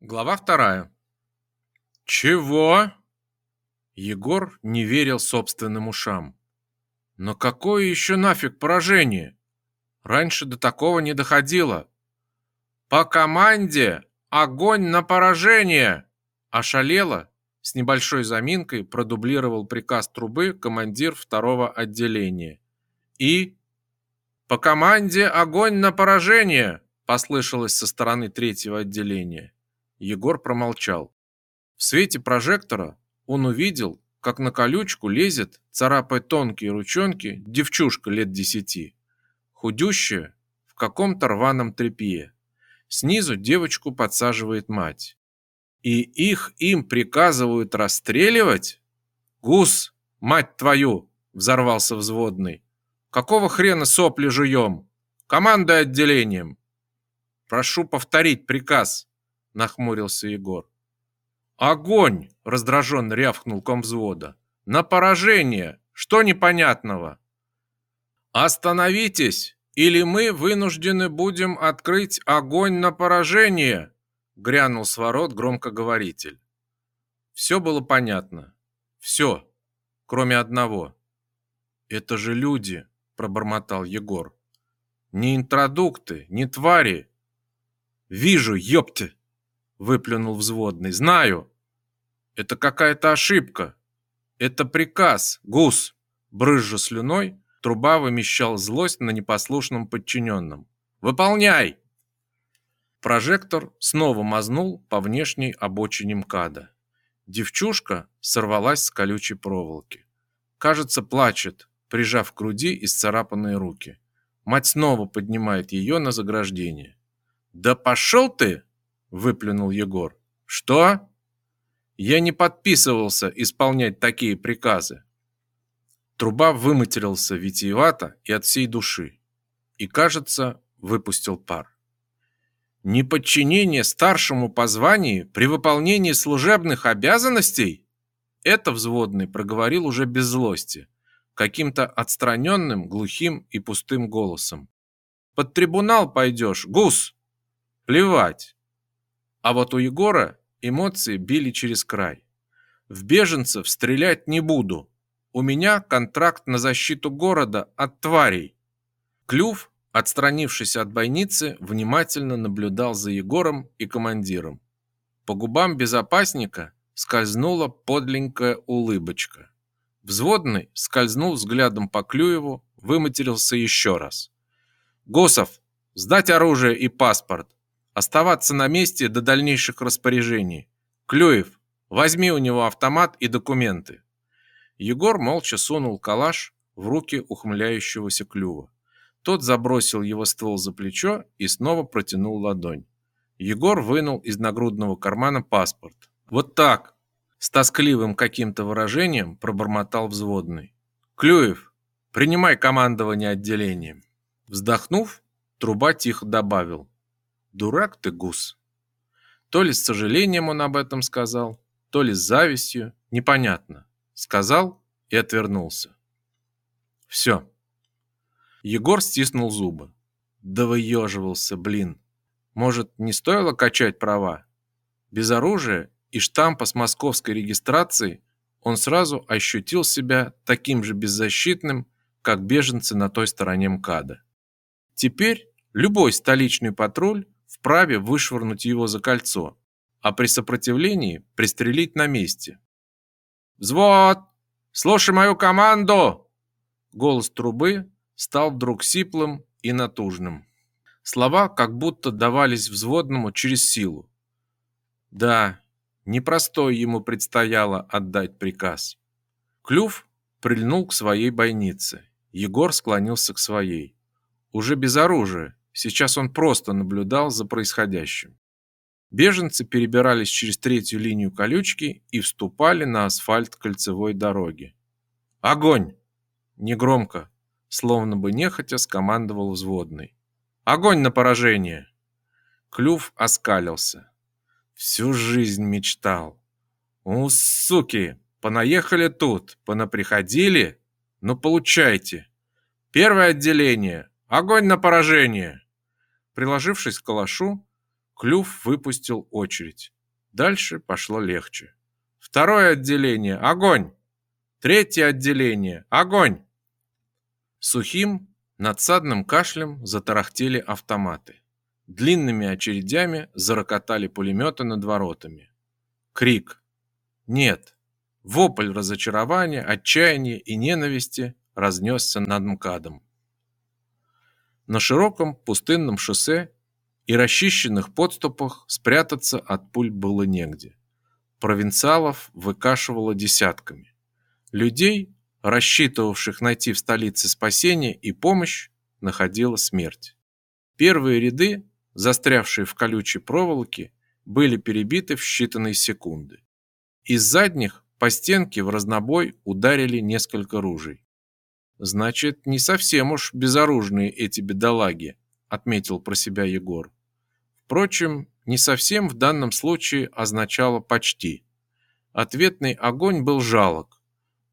Глава вторая. «Чего?» Егор не верил собственным ушам. «Но какое еще нафиг поражение? Раньше до такого не доходило. По команде огонь на поражение!» Ошалело, с небольшой заминкой продублировал приказ трубы командир второго отделения. «И?» «По команде огонь на поражение!» послышалось со стороны третьего отделения. Егор промолчал. В свете прожектора он увидел, как на колючку лезет, царапая тонкие ручонки, девчушка лет десяти. Худющая, в каком-то рваном тряпье. Снизу девочку подсаживает мать. И их им приказывают расстреливать? Гус, мать твою, взорвался взводный. Какого хрена сопли жуем? Командой отделением. Прошу повторить приказ нахмурился Егор. Огонь, раздраженно рявкнул комвзвода. На поражение. Что непонятного? Остановитесь, или мы вынуждены будем открыть огонь на поражение, грянул с ворот громкоговоритель. Все было понятно. Все, кроме одного. Это же люди, пробормотал Егор. Не интродукты, не твари. Вижу, ёпте выплюнул взводный. Знаю. Это какая-то ошибка. Это приказ, гус. Брызжа слюной, труба вымещал злость на непослушном подчиненном. Выполняй. Прожектор снова мазнул по внешней обочине МКАДа. Девчушка сорвалась с колючей проволоки. Кажется, плачет, прижав к груди исцарапанные руки. Мать снова поднимает ее на заграждение. «Да пошел ты!» Выплюнул Егор. Что? Я не подписывался исполнять такие приказы. Труба выматерился витиевато и от всей души. И, кажется, выпустил пар. Неподчинение старшему по званию при выполнении служебных обязанностей? Это взводный проговорил уже без злости, каким-то отстраненным, глухим и пустым голосом. Под трибунал пойдешь, гус! Плевать, а вот у Егора эмоции били через край. В беженцев стрелять не буду. У меня контракт на защиту города от тварей. Клюв, отстранившись от бойницы, внимательно наблюдал за Егором и командиром. По губам безопасника скользнула подленькая улыбочка. Взводный скользнул взглядом по Клюеву, выматерился еще раз. «Гусов, сдать оружие и паспорт. Оставаться на месте до дальнейших распоряжений. Клюев, возьми у него автомат и документы. Егор молча сунул калаш в руки ухмыляющегося Клюва. Тот забросил его ствол за плечо и снова протянул ладонь. Егор вынул из нагрудного кармана паспорт. Вот так, с тоскливым каким-то выражением пробормотал взводный. Клюев, принимай командование отделением. Вздохнув, труба тихо добавил: Дурак ты, гус. То ли с сожалением он об этом сказал, то ли с завистью, непонятно. Сказал и отвернулся. Все. Егор стиснул зубы. Да выеживался, блин. Может, не стоило качать права? Без оружия и штампа с московской регистрацией он сразу ощутил себя таким же беззащитным, как беженцы на той стороне МКАДа. Теперь любой столичный патруль вправе вышвырнуть его за кольцо, а при сопротивлении пристрелить на месте. «Взвод! Слушай мою команду!» Голос трубы стал вдруг сиплым и натужным. Слова как будто давались взводному через силу. Да, непростой ему предстояло отдать приказ. Клюв прильнул к своей бойнице. Егор склонился к своей. Уже без оружия, Сейчас он просто наблюдал за происходящим. Беженцы перебирались через третью линию колючки и вступали на асфальт кольцевой дороги. Огонь! Негромко, словно бы нехотя скомандовал взводный. Огонь на поражение. Клюв оскалился. Всю жизнь мечтал. У, суки, понаехали тут, понаприходили? Ну получайте. Первое отделение. Огонь на поражение. Приложившись к калашу, Клюв выпустил очередь. Дальше пошло легче. Второе отделение. Огонь! Третье отделение. Огонь! Сухим, надсадным кашлем затарахтели автоматы. Длинными очередями зарокотали пулеметы над воротами. Крик. Нет. Вопль разочарования, отчаяния и ненависти разнесся над МКАДом. На широком пустынном шоссе и расчищенных подступах спрятаться от пуль было негде. Провинциалов выкашивало десятками. Людей, рассчитывавших найти в столице спасение и помощь, находила смерть. Первые ряды, застрявшие в колючей проволоке, были перебиты в считанные секунды. Из задних по стенке в разнобой ударили несколько ружей. Значит, не совсем уж безоружные эти бедолаги, отметил про себя Егор. Впрочем, не совсем в данном случае означало почти. Ответный огонь был жалок.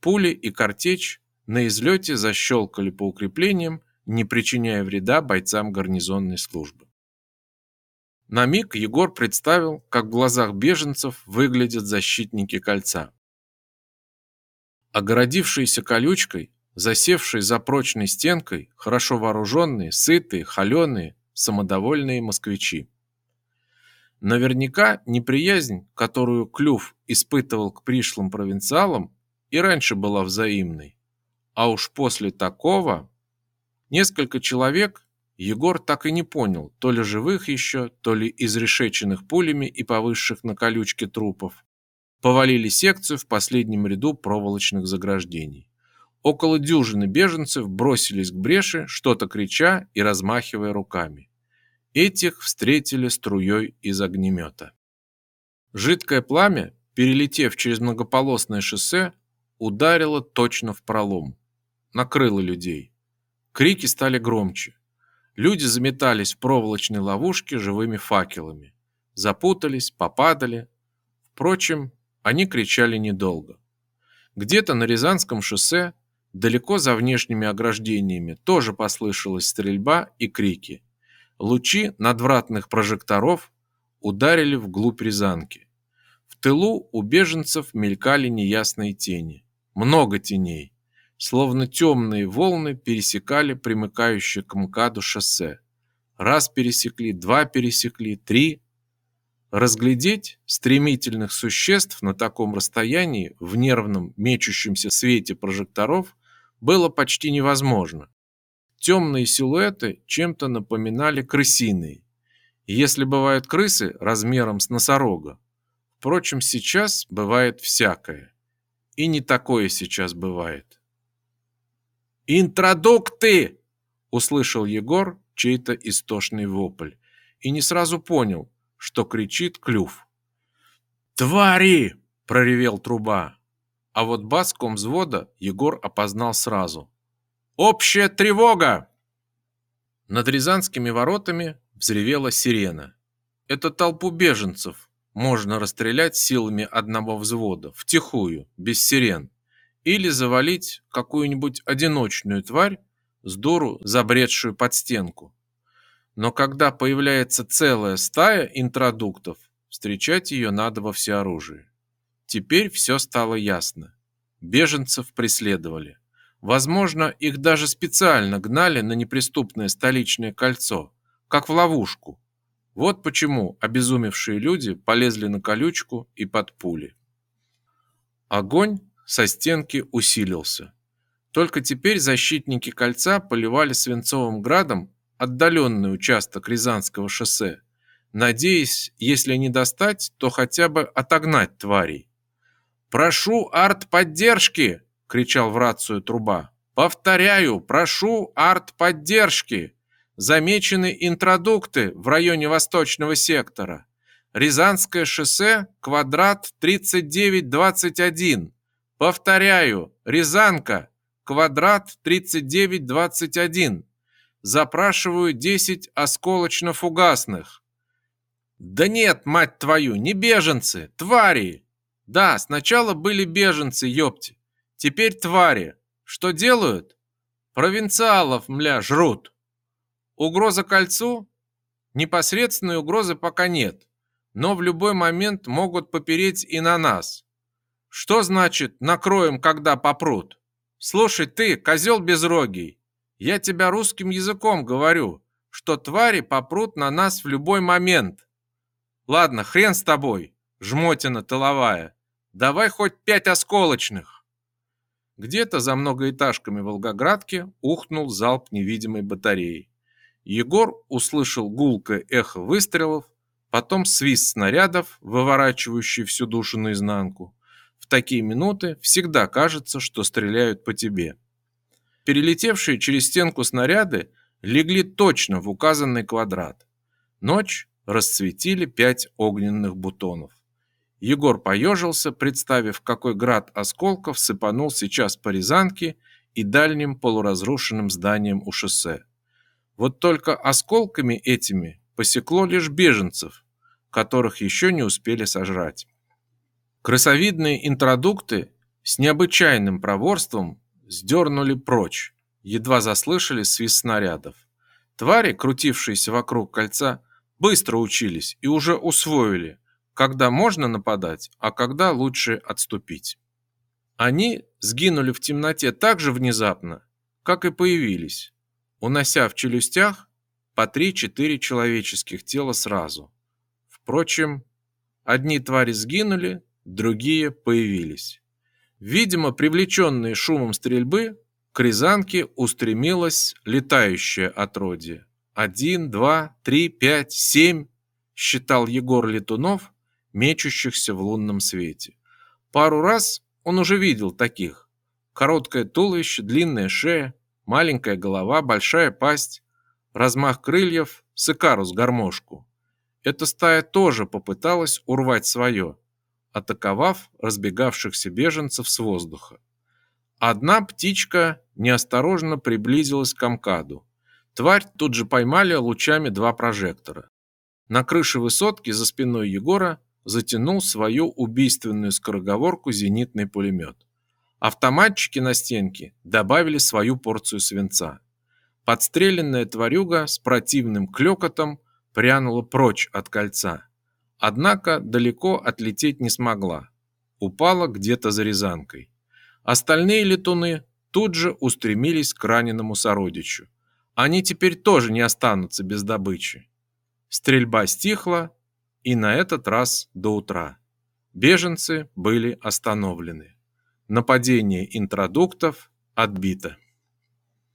Пули и картечь на излете защелкали по укреплениям, не причиняя вреда бойцам гарнизонной службы. На миг Егор представил, как в глазах беженцев выглядят защитники кольца. Огородившиеся колючкой, засевшие за прочной стенкой, хорошо вооруженные, сытые, холеные, самодовольные москвичи. Наверняка неприязнь, которую Клюв испытывал к пришлым провинциалам, и раньше была взаимной. А уж после такого несколько человек Егор так и не понял, то ли живых еще, то ли изрешеченных пулями и повысших на колючке трупов, повалили секцию в последнем ряду проволочных заграждений. Около дюжины беженцев бросились к бреши, что-то крича и размахивая руками. Этих встретили струей из огнемета. Жидкое пламя, перелетев через многополосное шоссе, ударило точно в пролом. Накрыло людей. Крики стали громче. Люди заметались в проволочной ловушке живыми факелами. Запутались, попадали. Впрочем, они кричали недолго. Где-то на Рязанском шоссе Далеко за внешними ограждениями тоже послышалась стрельба и крики. Лучи надвратных прожекторов ударили вглубь Рязанки. В тылу у беженцев мелькали неясные тени. Много теней. Словно темные волны пересекали примыкающее к МКАДу шоссе. Раз пересекли, два пересекли, три. Разглядеть стремительных существ на таком расстоянии в нервном мечущемся свете прожекторов было почти невозможно. Темные силуэты чем-то напоминали крысиные. Если бывают крысы размером с носорога. Впрочем, сейчас бывает всякое. И не такое сейчас бывает. «Интродукты!» – услышал Егор чей-то истошный вопль и не сразу понял, что кричит клюв. «Твари!» – проревел труба. А вот бас комвзвода Егор опознал сразу. «Общая тревога!» Над Рязанскими воротами взревела сирена. Это толпу беженцев можно расстрелять силами одного взвода, втихую, без сирен, или завалить какую-нибудь одиночную тварь, с дуру забредшую под стенку. Но когда появляется целая стая интродуктов, встречать ее надо во всеоружии. Теперь все стало ясно. Беженцев преследовали. Возможно, их даже специально гнали на неприступное столичное кольцо, как в ловушку. Вот почему обезумевшие люди полезли на колючку и под пули. Огонь со стенки усилился. Только теперь защитники кольца поливали свинцовым градом отдаленный участок Рязанского шоссе, надеясь, если не достать, то хотя бы отогнать тварей. «Прошу артподдержки!» – кричал в рацию труба. «Повторяю, прошу артподдержки! Замечены интродукты в районе восточного сектора. Рязанское шоссе, квадрат 3921. Повторяю, Рязанка, квадрат 3921. Запрашиваю 10 осколочно-фугасных». «Да нет, мать твою, не беженцы, твари!» Да, сначала были беженцы, ёпти. Теперь твари. Что делают? Провинциалов, мля, жрут. Угроза кольцу? Непосредственной угрозы пока нет, но в любой момент могут попереть и на нас. Что значит «накроем, когда попрут»? Слушай ты, козел безрогий, я тебя русским языком говорю, что твари попрут на нас в любой момент. Ладно, хрен с тобой, жмотина тыловая. Давай хоть пять осколочных. Где-то за многоэтажками Волгоградки ухнул залп невидимой батареи. Егор услышал гулкое эхо выстрелов, потом свист снарядов, выворачивающий всю душу наизнанку. В такие минуты всегда кажется, что стреляют по тебе. Перелетевшие через стенку снаряды легли точно в указанный квадрат. Ночь расцветили пять огненных бутонов. Егор поежился, представив, какой град осколков сыпанул сейчас по Рязанке и дальним полуразрушенным зданиям у шоссе. Вот только осколками этими посекло лишь беженцев, которых еще не успели сожрать. Крысовидные интродукты с необычайным проворством сдернули прочь, едва заслышали свист снарядов. Твари, крутившиеся вокруг кольца, быстро учились и уже усвоили, когда можно нападать, а когда лучше отступить. Они сгинули в темноте так же внезапно, как и появились, унося в челюстях по 3-4 человеческих тела сразу. Впрочем, одни твари сгинули, другие появились. Видимо, привлеченные шумом стрельбы, к Рязанке устремилось летающее отродье. Один, два, три, пять, семь, считал Егор Летунов, мечущихся в лунном свете. Пару раз он уже видел таких. Короткое туловище, длинная шея, маленькая голова, большая пасть, размах крыльев, сыкарус гармошку. Эта стая тоже попыталась урвать свое, атаковав разбегавшихся беженцев с воздуха. Одна птичка неосторожно приблизилась к Амкаду. Тварь тут же поймали лучами два прожектора. На крыше высотки за спиной Егора затянул свою убийственную скороговорку зенитный пулемет. Автоматчики на стенке добавили свою порцию свинца. Подстреленная тварюга с противным клёкотом прянула прочь от кольца. Однако далеко отлететь не смогла. Упала где-то за Рязанкой. Остальные летуны тут же устремились к раненому сородичу. Они теперь тоже не останутся без добычи. Стрельба стихла, и на этот раз до утра. Беженцы были остановлены. Нападение интродуктов отбито.